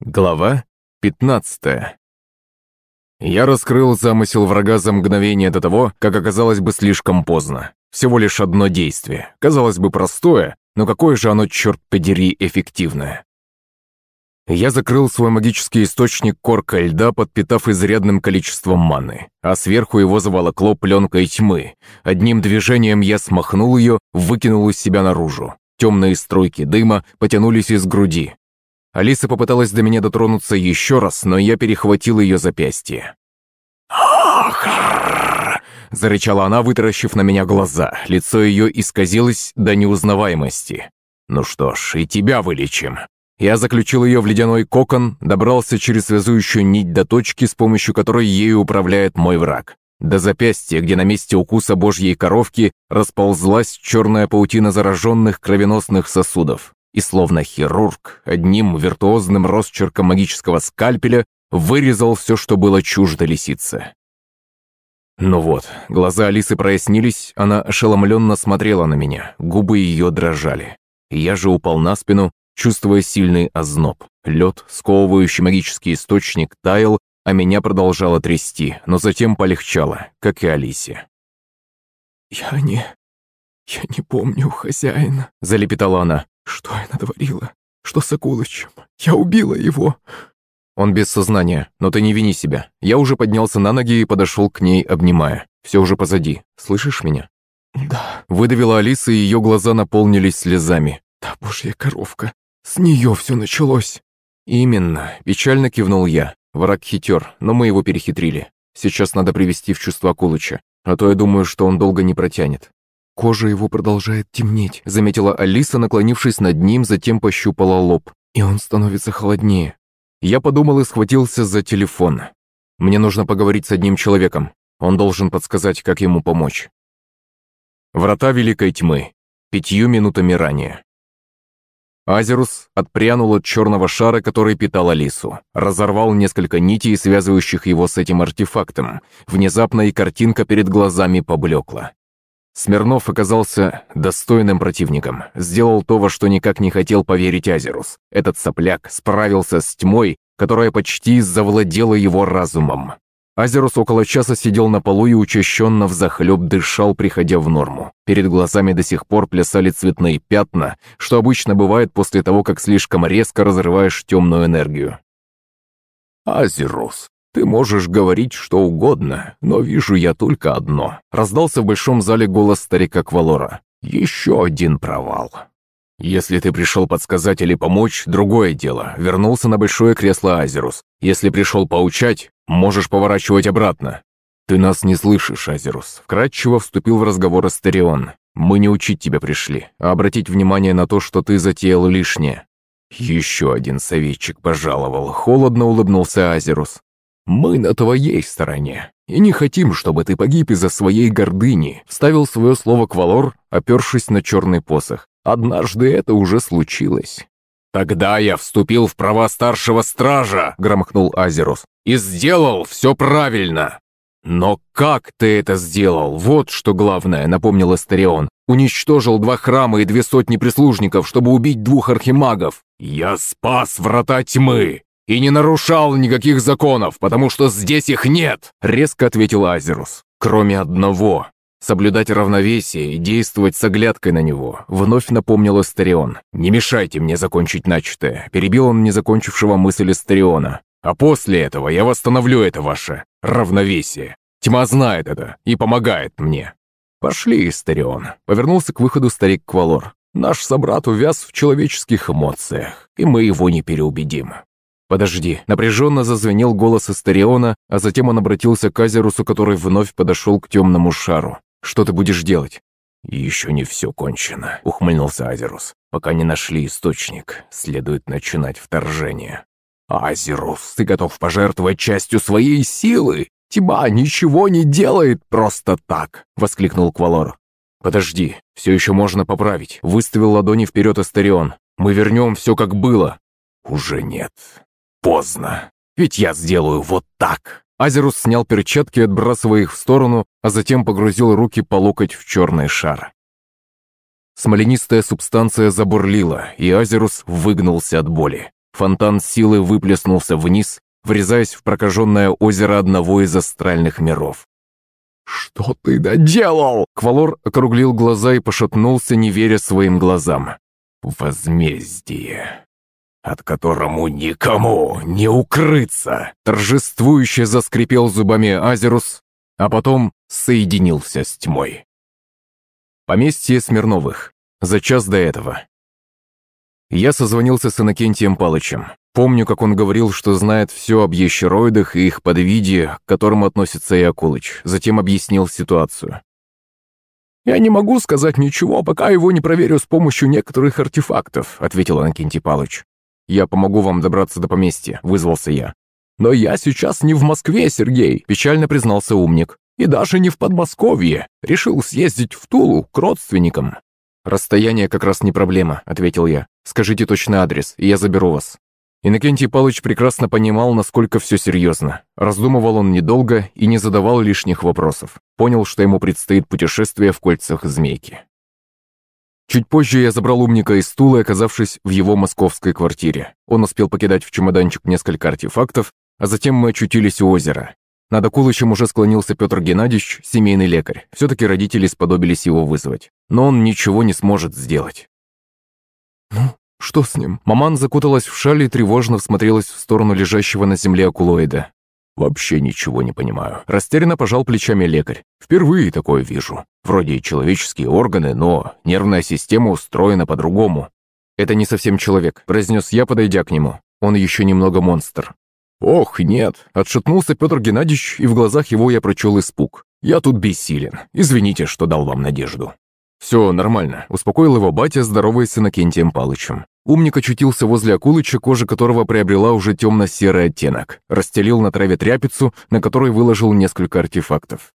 Глава 15 Я раскрыл замысел врага за мгновение до того, как оказалось бы слишком поздно. Всего лишь одно действие. Казалось бы простое, но какое же оно, черт подери, эффективное. Я закрыл свой магический источник коркой льда, подпитав изрядным количеством маны, а сверху его заволокло пленкой тьмы. Одним движением я смахнул ее, выкинул из себя наружу. Темные струйки дыма потянулись из груди, Алиса попыталась до меня дотронуться еще раз, но я перехватил ее запястье. «Ах!» – зарычала она, вытаращив на меня глаза. Лицо ее исказилось до неузнаваемости. «Ну что ж, и тебя вылечим». Я заключил ее в ледяной кокон, добрался через связующую нить до точки, с помощью которой ею управляет мой враг. До запястья, где на месте укуса божьей коровки расползлась черная паутина зараженных кровеносных сосудов и словно хирург одним виртуозным росчерком магического скальпеля вырезал все, что было чуждо лисице. Ну вот, глаза Алисы прояснились, она ошеломленно смотрела на меня, губы ее дрожали. Я же упал на спину, чувствуя сильный озноб. Лед, сковывающий магический источник, таял, а меня продолжало трясти, но затем полегчало, как и Алисе. «Я не... я не помню хозяина», — залепетала она. Что я натворила? Что с Акулычем? Я убила его!» Он без сознания, но ты не вини себя. Я уже поднялся на ноги и подошел к ней, обнимая. Все уже позади. Слышишь меня? «Да», — выдавила Алиса, и ее глаза наполнились слезами. «Да, божья коровка, с нее все началось». «Именно», — печально кивнул я. Враг хитер, но мы его перехитрили. Сейчас надо привести в чувство Акулыча, а то я думаю, что он долго не протянет. Кожа его продолжает темнеть, заметила Алиса, наклонившись над ним, затем пощупала лоб. И он становится холоднее. Я подумал и схватился за телефон. Мне нужно поговорить с одним человеком. Он должен подсказать, как ему помочь. Врата Великой Тьмы. Пятью минутами ранее. Азерус отпрянул от черного шара, который питал Алису. Разорвал несколько нитей, связывающих его с этим артефактом. Внезапно и картинка перед глазами поблекла. Смирнов оказался достойным противником. Сделал то, во что никак не хотел поверить Азерус. Этот сопляк справился с тьмой, которая почти завладела его разумом. Азерус около часа сидел на полу и учащенно взахлеб дышал, приходя в норму. Перед глазами до сих пор плясали цветные пятна, что обычно бывает после того, как слишком резко разрываешь темную энергию. «Азерус, «Ты можешь говорить что угодно, но вижу я только одно», — раздался в большом зале голос старика Квалора. «Еще один провал». «Если ты пришел подсказать или помочь, другое дело. Вернулся на большое кресло Азерус. Если пришел поучать, можешь поворачивать обратно». «Ты нас не слышишь, Азерус», — вкратчиво вступил в разговор Астерион. «Мы не учить тебя пришли, а обратить внимание на то, что ты затеял лишнее». Еще один советчик пожаловал. Холодно улыбнулся Азерус. «Мы на твоей стороне, и не хотим, чтобы ты погиб из-за своей гордыни», вставил свое слово Квалор, опершись на черный посох. «Однажды это уже случилось». «Тогда я вступил в права старшего стража», — громыхнул Азерус, «и сделал все правильно». «Но как ты это сделал? Вот что главное», — напомнил Астерион. «Уничтожил два храма и две сотни прислужников, чтобы убить двух архимагов». «Я спас врата тьмы и не нарушал никаких законов, потому что здесь их нет», — резко ответил Азерус. «Кроме одного. Соблюдать равновесие и действовать с оглядкой на него», — вновь напомнил Астерион. «Не мешайте мне закончить начатое», — перебил он незакончившего мысль Астериона. «А после этого я восстановлю это ваше равновесие. Тьма знает это и помогает мне». «Пошли, Астерион», — повернулся к выходу старик Квалор. «Наш собрат увяз в человеческих эмоциях, и мы его не переубедим. «Подожди!» Напряженно зазвенел голос Астериона, а затем он обратился к Азерусу, который вновь подошел к темному шару. «Что ты будешь делать?» «Еще не все кончено», — ухмыльнулся Азерус. «Пока не нашли источник, следует начинать вторжение». «Азерус, ты готов пожертвовать частью своей силы? Тьма ничего не делает просто так!» — воскликнул Квалор. «Подожди, все еще можно поправить», — выставил ладони вперед Астерион. «Мы вернем все как было». «Уже нет поздно. Ведь я сделаю вот так». Азерус снял перчатки, отбрасывая их в сторону, а затем погрузил руки по локоть в черный шар. Смоленистая субстанция забурлила, и Азерус выгнулся от боли. фонтан силы выплеснулся вниз, врезаясь в прокаженное озеро одного из астральных миров. «Что ты доделал?» Квалор округлил глаза и пошатнулся, не веря своим глазам. «Возмездие, от которому никому не укрыться!» Торжествующе заскрипел зубами Азерус, а потом соединился с тьмой. Поместье Смирновых. За час до этого. Я созвонился с Иннокентием Палычем. Помню, как он говорил, что знает все об ящероидах и их подвиде, к которому относится и Акулыч. Затем объяснил ситуацию. «Я не могу сказать ничего, пока его не проверю с помощью некоторых артефактов», ответил Иннокентий Палыч. «Я помогу вам добраться до поместья», — вызвался я. «Но я сейчас не в Москве, Сергей», — печально признался умник. «И даже не в Подмосковье. Решил съездить в Тулу к родственникам». «Расстояние как раз не проблема», — ответил я. «Скажите точный адрес, и я заберу вас». Иннокентий Павлович прекрасно понимал, насколько все серьезно. Раздумывал он недолго и не задавал лишних вопросов. Понял, что ему предстоит путешествие в кольцах змейки. Чуть позже я забрал умника из стула, оказавшись в его московской квартире. Он успел покидать в чемоданчик несколько артефактов, а затем мы очутились у озера. Над Акулычем уже склонился Петр Геннадьевич, семейный лекарь. Все-таки родители сподобились его вызвать. Но он ничего не сможет сделать. «Ну, что с ним?» Маман закуталась в шаль и тревожно всмотрелась в сторону лежащего на земле акулоида. «Вообще ничего не понимаю». Растерянно пожал плечами лекарь. «Впервые такое вижу. Вроде и человеческие органы, но нервная система устроена по-другому». «Это не совсем человек», – произнес я, подойдя к нему. «Он еще немного монстр». «Ох, нет!» – отшатнулся Петр Геннадьевич, и в глазах его я прочел испуг. «Я тут бессилен. Извините, что дал вам надежду». «Все нормально», – успокоил его батя, здороваясь с Иннокентием Палычем. Умник очутился возле Акулыча, кожа которого приобрела уже темно-серый оттенок. Расстелил на траве тряпицу, на которой выложил несколько артефактов.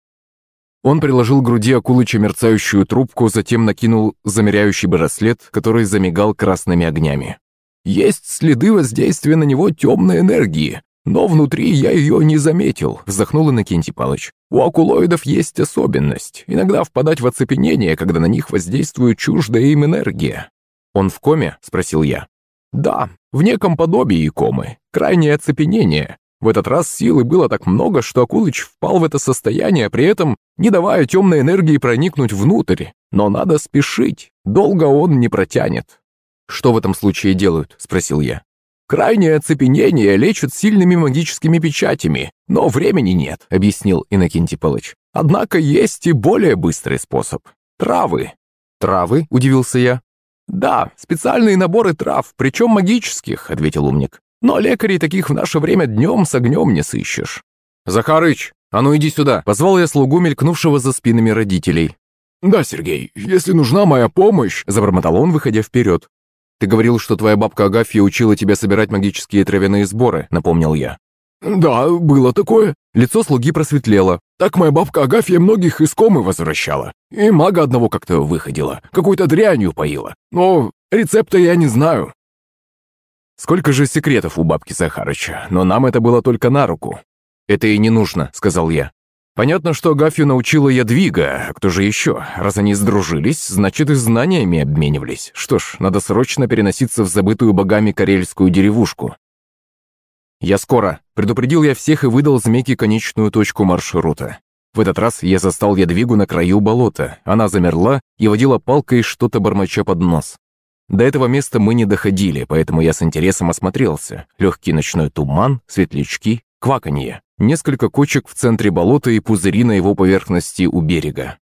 Он приложил к груди Акулыча мерцающую трубку, затем накинул замеряющий браслет, который замигал красными огнями. «Есть следы воздействия на него темной энергии. «Но внутри я ее не заметил», — вздохнул Иннокентий Палыч. «У акулоидов есть особенность. Иногда впадать в оцепенение, когда на них воздействует чуждая им энергия». «Он в коме?» — спросил я. «Да, в неком подобии комы. Крайнее оцепенение. В этот раз силы было так много, что Акулыч впал в это состояние, при этом не давая темной энергии проникнуть внутрь. Но надо спешить, долго он не протянет». «Что в этом случае делают?» — спросил я. Крайнее оцепенение лечат сильными магическими печатями, но времени нет», — объяснил Иннокентий Палыч. «Однако есть и более быстрый способ. Травы». «Травы?» — удивился я. «Да, специальные наборы трав, причем магических», — ответил умник. «Но лекарей таких в наше время днем с огнем не сыщешь». «Захарыч, а ну иди сюда!» — позвал я слугу, мелькнувшего за спинами родителей. «Да, Сергей, если нужна моя помощь», — забормотал он, выходя вперед. «Ты говорил, что твоя бабка Агафья учила тебя собирать магические травяные сборы», — напомнил я. «Да, было такое». Лицо слуги просветлело. «Так моя бабка Агафья многих из комы возвращала. И мага одного как-то выходила. Какой-то дрянью поила. Но рецепта я не знаю». «Сколько же секретов у бабки Захарыча, но нам это было только на руку». «Это и не нужно», — сказал я. Понятно, что Агафью научила Ядвига, а кто же еще? Раз они сдружились, значит и знаниями обменивались. Что ж, надо срочно переноситься в забытую богами карельскую деревушку. «Я скоро», — предупредил я всех и выдал змейке конечную точку маршрута. В этот раз я застал Ядвигу на краю болота. Она замерла и водила палкой что-то бормоча под нос. До этого места мы не доходили, поэтому я с интересом осмотрелся. Легкий ночной туман, светлячки, кваканье. Несколько кочек в центре болота и пузыри на его поверхности у берега.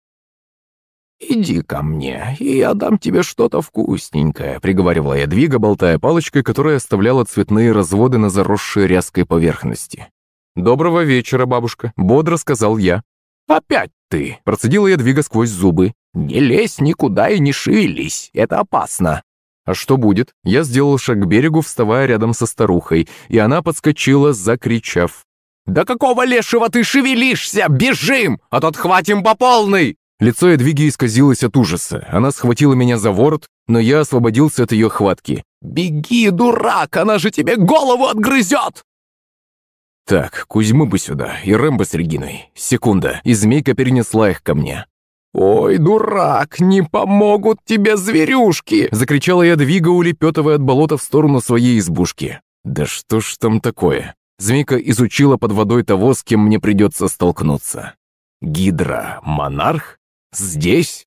«Иди ко мне, и я дам тебе что-то вкусненькое», — приговаривала я двига, болтая палочкой, которая оставляла цветные разводы на заросшей ряской поверхности. «Доброго вечера, бабушка», — бодро сказал я. «Опять ты!» — процедила я двига сквозь зубы. «Не лезь никуда и не шевелись, это опасно». А что будет? Я сделал шаг к берегу, вставая рядом со старухой, и она подскочила, закричав. «Да какого лешего ты шевелишься? Бежим, а то отхватим по полной!» Лицо Эдвиги исказилось от ужаса. Она схватила меня за ворот, но я освободился от ее хватки. «Беги, дурак, она же тебе голову отгрызет!» Так, Кузьму бы сюда, и Рэмбо с Региной. Секунда, и змейка перенесла их ко мне. «Ой, дурак, не помогут тебе зверюшки!» Закричала я, двига улепетывая от болота в сторону своей избушки. Да что ж там такое? Змейка изучила под водой того, с кем мне придется столкнуться. Гидра, монарх? Здесь?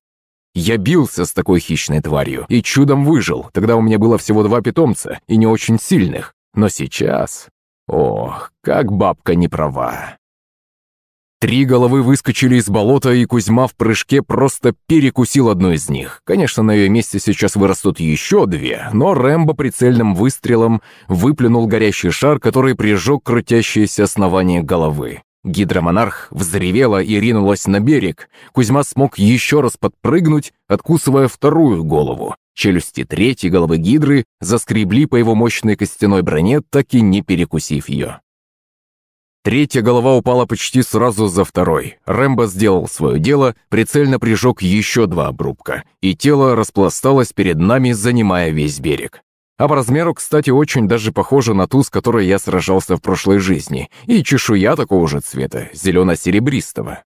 Я бился с такой хищной тварью и чудом выжил. Тогда у меня было всего два питомца, и не очень сильных. Но сейчас... Ох, как бабка не права. Три головы выскочили из болота, и Кузьма в прыжке просто перекусил одну из них. Конечно, на ее месте сейчас вырастут еще две, но Рэмбо прицельным выстрелом выплюнул горящий шар, который прижег крутящееся основание головы. Гидромонарх взревела и ринулась на берег. Кузьма смог еще раз подпрыгнуть, откусывая вторую голову. Челюсти третьей головы гидры заскребли по его мощной костяной броне, так и не перекусив ее. Третья голова упала почти сразу за второй. Рэмбо сделал свое дело, прицельно прижег еще два обрубка, и тело распласталось перед нами, занимая весь берег. А по размеру, кстати, очень даже похоже на ту, с которой я сражался в прошлой жизни, и чешуя такого же цвета, зелено-серебристого.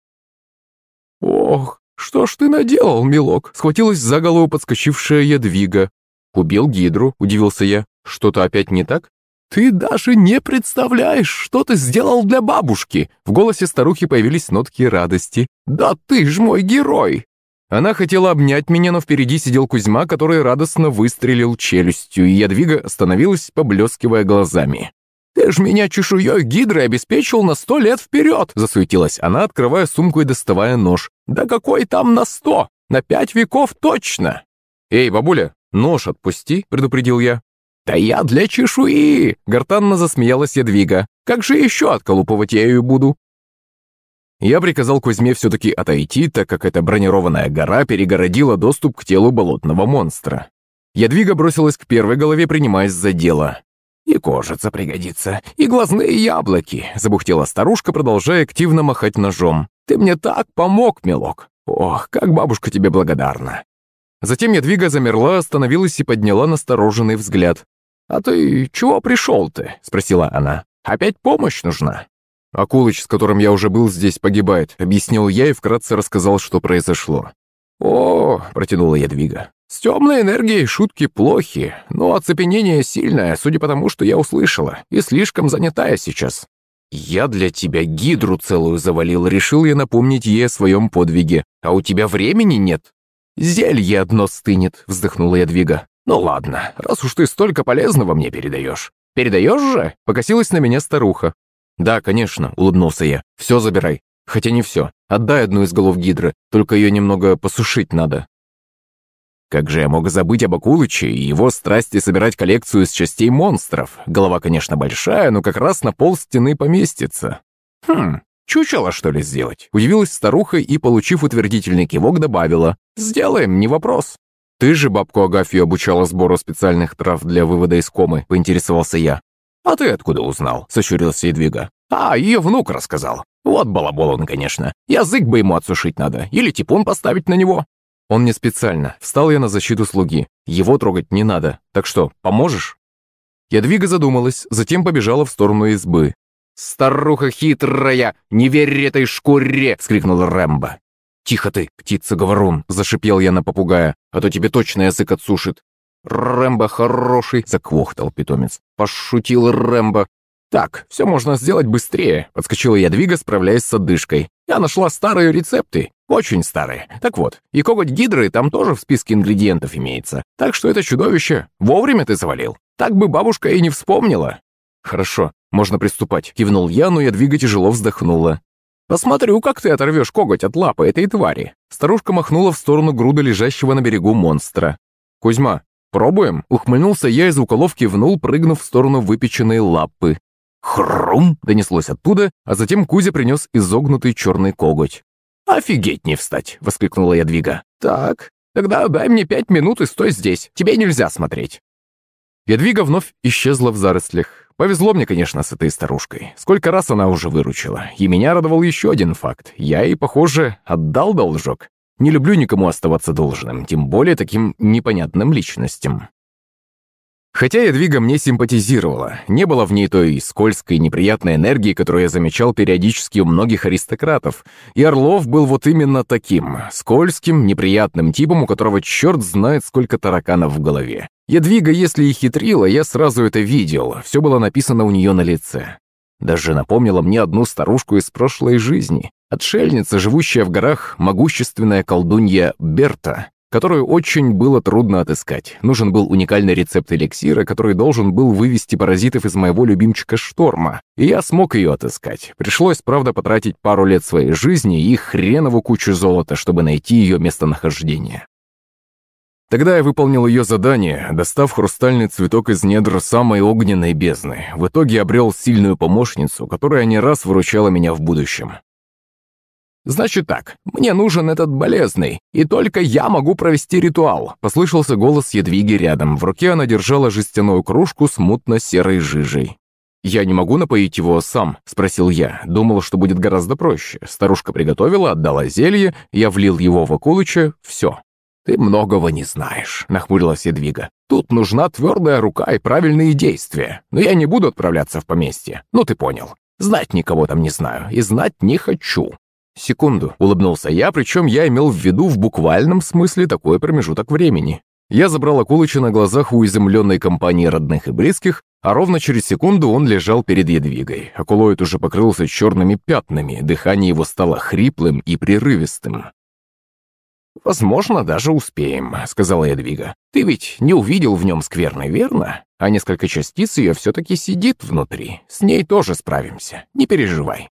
«Ох, что ж ты наделал, милок?» — схватилась за голову подскочившая ядвига. «Убил гидру», — удивился я. «Что-то опять не так?» «Ты даже не представляешь, что ты сделал для бабушки!» В голосе старухи появились нотки радости. «Да ты ж мой герой!» Она хотела обнять меня, но впереди сидел Кузьма, который радостно выстрелил челюстью, и Ядвига остановилась, поблескивая глазами. «Ты ж меня чешуей гидры обеспечил на сто лет вперед!» засуетилась она, открывая сумку и доставая нож. «Да какой там на сто? На пять веков точно!» «Эй, бабуля, нож отпусти!» — предупредил я. «Да я для чешуи!» — гортанно засмеялась Ядвига. «Как же еще отколупывать я ее буду? Я приказал Кузьме все-таки отойти, так как эта бронированная гора перегородила доступ к телу болотного монстра. Ядвига бросилась к первой голове, принимаясь за дело. «И кожица пригодится, и глазные яблоки», — забухтела старушка, продолжая активно махать ножом. «Ты мне так помог, милок! Ох, как бабушка тебе благодарна!» Затем Ядвига замерла, остановилась и подняла настороженный взгляд. «А ты чего пришел-то?» — спросила она. «Опять помощь нужна?» «Акулыч, с которым я уже был здесь, погибает», — объяснил я и вкратце рассказал, что произошло. «О», — протянула Ядвига, — «с темной энергией шутки плохи, но оцепенение сильное, судя по тому, что я услышала, и слишком занятая сейчас». «Я для тебя гидру целую завалил, решил я напомнить ей о своем подвиге. А у тебя времени нет?» «Зелье одно стынет», — вздохнула Ядвига. «Ну ладно, раз уж ты столько полезного мне передаешь». «Передаешь же?» — покосилась на меня старуха. «Да, конечно», — улыбнулся я. «Все забирай. Хотя не все. Отдай одну из голов гидры, только ее немного посушить надо». Как же я мог забыть об Акулыче и его страсти собирать коллекцию из частей монстров? Голова, конечно, большая, но как раз на пол стены поместится. Хм, чучело, что ли, сделать? Удивилась старуха и, получив утвердительный кивок, добавила. Сделаем, не вопрос. Ты же бабку Агафью обучала сбору специальных трав для вывода из комы, поинтересовался я. «А ты откуда узнал?» — сощурился Едвига. «А, ее внук рассказал. Вот балабол он, конечно. Язык бы ему отсушить надо, или типун поставить на него». «Он не специально. Встал я на защиту слуги. Его трогать не надо. Так что, поможешь?» Ядвига задумалась, затем побежала в сторону избы. «Старуха хитрая! Не верь этой шкуре!» — вскрикнул Рэмбо. «Тихо ты, птица-говорун!» — зашипел я на попугая. «А то тебе точно язык отсушит!» «Рэмбо хороший!» — заквохтал питомец. «Пошутил Рэмбо!» «Так, все можно сделать быстрее», — подскочила Ядвига, справляясь с одышкой. «Я нашла старые рецепты, очень старые. Так вот, и коготь гидры там тоже в списке ингредиентов имеется. Так что это чудовище вовремя ты завалил. Так бы бабушка и не вспомнила». «Хорошо, можно приступать», — кивнул я, но Ядвига тяжело вздохнула. «Посмотрю, как ты оторвешь коготь от лапы этой твари». Старушка махнула в сторону груда лежащего на берегу монстра. «Кузьма, «Пробуем?» — ухмыльнулся я и звуколов кивнул, прыгнув в сторону выпеченной лапы. «Хрум!» — донеслось оттуда, а затем Кузя принес изогнутый черный коготь. «Офигеть не встать!» — воскликнула я Двига. «Так, тогда дай мне пять минут и стой здесь. Тебе нельзя смотреть». Ядвига вновь исчезла в зарослях. Повезло мне, конечно, с этой старушкой. Сколько раз она уже выручила. И меня радовал еще один факт. Я ей, похоже, отдал должок. Не люблю никому оставаться должным, тем более таким непонятным личностям. Хотя Ядвига мне симпатизировала, не было в ней той скользкой неприятной энергии, которую я замечал периодически у многих аристократов, и Орлов был вот именно таким, скользким, неприятным типом, у которого черт знает сколько тараканов в голове. Ядвига, если и хитрила, я сразу это видел, все было написано у нее на лице. Даже напомнила мне одну старушку из прошлой жизни. Отшельница, живущая в горах, могущественная колдунья Берта, которую очень было трудно отыскать. Нужен был уникальный рецепт эликсира, который должен был вывести паразитов из моего любимчика Шторма. И я смог ее отыскать. Пришлось, правда, потратить пару лет своей жизни и хренову кучу золота, чтобы найти ее местонахождение. Тогда я выполнил ее задание, достав хрустальный цветок из недр самой огненной бездны. В итоге обрел сильную помощницу, которая не раз выручала меня в будущем. «Значит так, мне нужен этот болезный, и только я могу провести ритуал», — послышался голос Едвиги рядом. В руке она держала жестяную кружку с мутно-серой жижей. «Я не могу напоить его сам?» – спросил я. Думал, что будет гораздо проще. Старушка приготовила, отдала зелье, я влил его в Акулыча, все. «Ты многого не знаешь», – нахмурилась Едвига. «Тут нужна твердая рука и правильные действия. Но я не буду отправляться в поместье. Ну, ты понял. Знать никого там не знаю и знать не хочу. «Секунду», — улыбнулся я, причем я имел в виду в буквальном смысле такой промежуток времени. Я забрал Акулыча на глазах у изумленной компании родных и близких, а ровно через секунду он лежал перед Едвигой. Акулоид уже покрылся черными пятнами, дыхание его стало хриплым и прерывистым. «Возможно, даже успеем», — сказала Едвига. «Ты ведь не увидел в нем скверной, верно? А несколько частиц ее все-таки сидит внутри. С ней тоже справимся. Не переживай.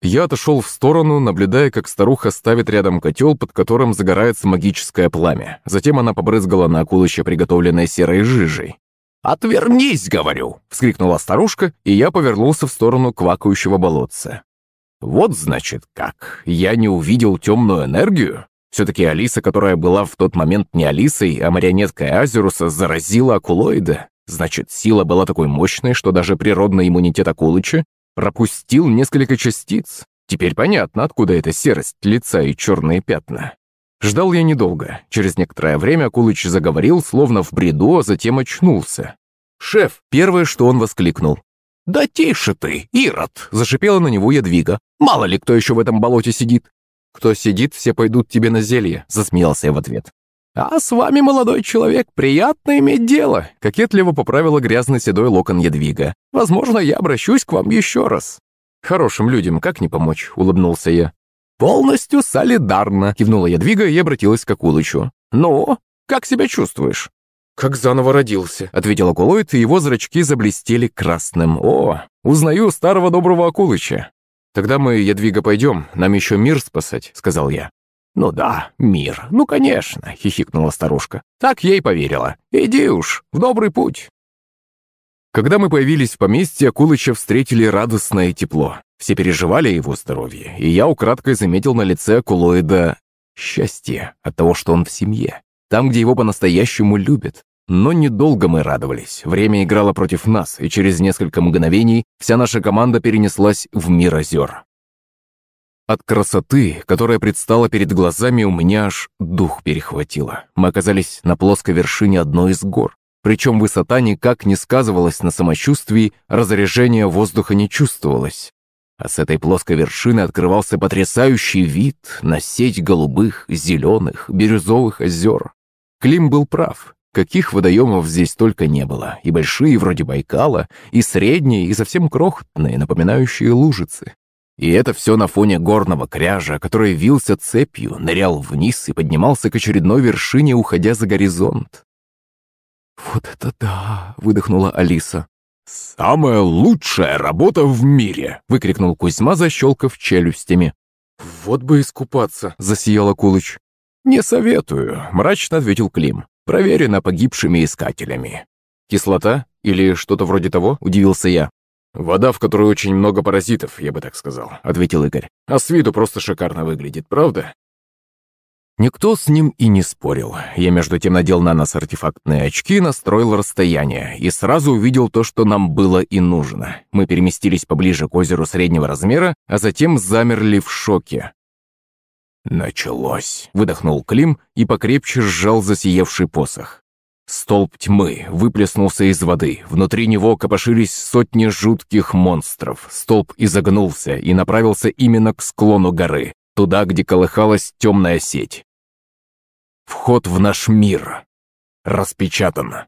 Я отошел в сторону, наблюдая, как старуха ставит рядом котел, под которым загорается магическое пламя. Затем она побрызгала на акулыще, приготовленной серой жижей. «Отвернись, говорю!» — вскрикнула старушка, и я повернулся в сторону квакающего болотца. «Вот, значит, как. Я не увидел темную энергию?» Все-таки Алиса, которая была в тот момент не Алисой, а марионеткой Азеруса, заразила акулоида. Значит, сила была такой мощной, что даже природный иммунитет Акулыча Пропустил несколько частиц. Теперь понятно, откуда эта серость лица и черные пятна. Ждал я недолго. Через некоторое время Акулыч заговорил, словно в бреду, а затем очнулся. «Шеф!» — первое, что он воскликнул. «Да тише ты, Ирод!» — зашипела на него ядвига. «Мало ли кто еще в этом болоте сидит!» «Кто сидит, все пойдут тебе на зелье», — засмеялся я в ответ. «А с вами, молодой человек, приятно иметь дело», — кокетливо поправила грязный седой локон Ядвига. «Возможно, я обращусь к вам еще раз». «Хорошим людям как не помочь?» — улыбнулся я. «Полностью солидарно», — кивнула Ядвига и обратилась к Акулычу. «Ну, как себя чувствуешь?» «Как заново родился», — ответил Акулоид, и его зрачки заблестели красным. «О, узнаю старого доброго Акулыча». «Тогда мы, Ядвига, пойдем, нам еще мир спасать», — сказал я. «Ну да, мир. Ну, конечно», — хихикнула старушка. «Так ей поверила. Иди уж, в добрый путь». Когда мы появились в поместье, Акулыча встретили радостное тепло. Все переживали его здоровье, и я украдкой заметил на лице Акулоида счастье от того, что он в семье, там, где его по-настоящему любят. Но недолго мы радовались. Время играло против нас, и через несколько мгновений вся наша команда перенеслась в мир озер. От красоты, которая предстала перед глазами, у меня аж дух перехватило. Мы оказались на плоской вершине одной из гор. Причем высота никак не сказывалась на самочувствии, разряжения воздуха не чувствовалось. А с этой плоской вершины открывался потрясающий вид на сеть голубых, зеленых, бирюзовых озер. Клим был прав. Каких водоемов здесь только не было. И большие, вроде Байкала, и средние, и совсем крохотные, напоминающие лужицы. И это все на фоне горного кряжа, который вился цепью, нырял вниз и поднимался к очередной вершине, уходя за горизонт. «Вот это да!» — выдохнула Алиса. «Самая лучшая работа в мире!» — выкрикнул Кузьма, защелкав челюстями. «Вот бы искупаться!» — засиял Акулыч. «Не советую», — мрачно ответил Клим. «Проверено погибшими искателями». «Кислота? Или что-то вроде того?» — удивился я. «Вода, в которой очень много паразитов, я бы так сказал», — ответил Игорь. «А с виду просто шикарно выглядит, правда?» Никто с ним и не спорил. Я между тем надел на нас артефактные очки, настроил расстояние и сразу увидел то, что нам было и нужно. Мы переместились поближе к озеру среднего размера, а затем замерли в шоке. «Началось», — выдохнул Клим и покрепче сжал засиевший посох. Столб тьмы выплеснулся из воды. Внутри него копошились сотни жутких монстров. Столб изогнулся и направился именно к склону горы, туда, где колыхалась темная сеть. Вход в наш мир распечатан.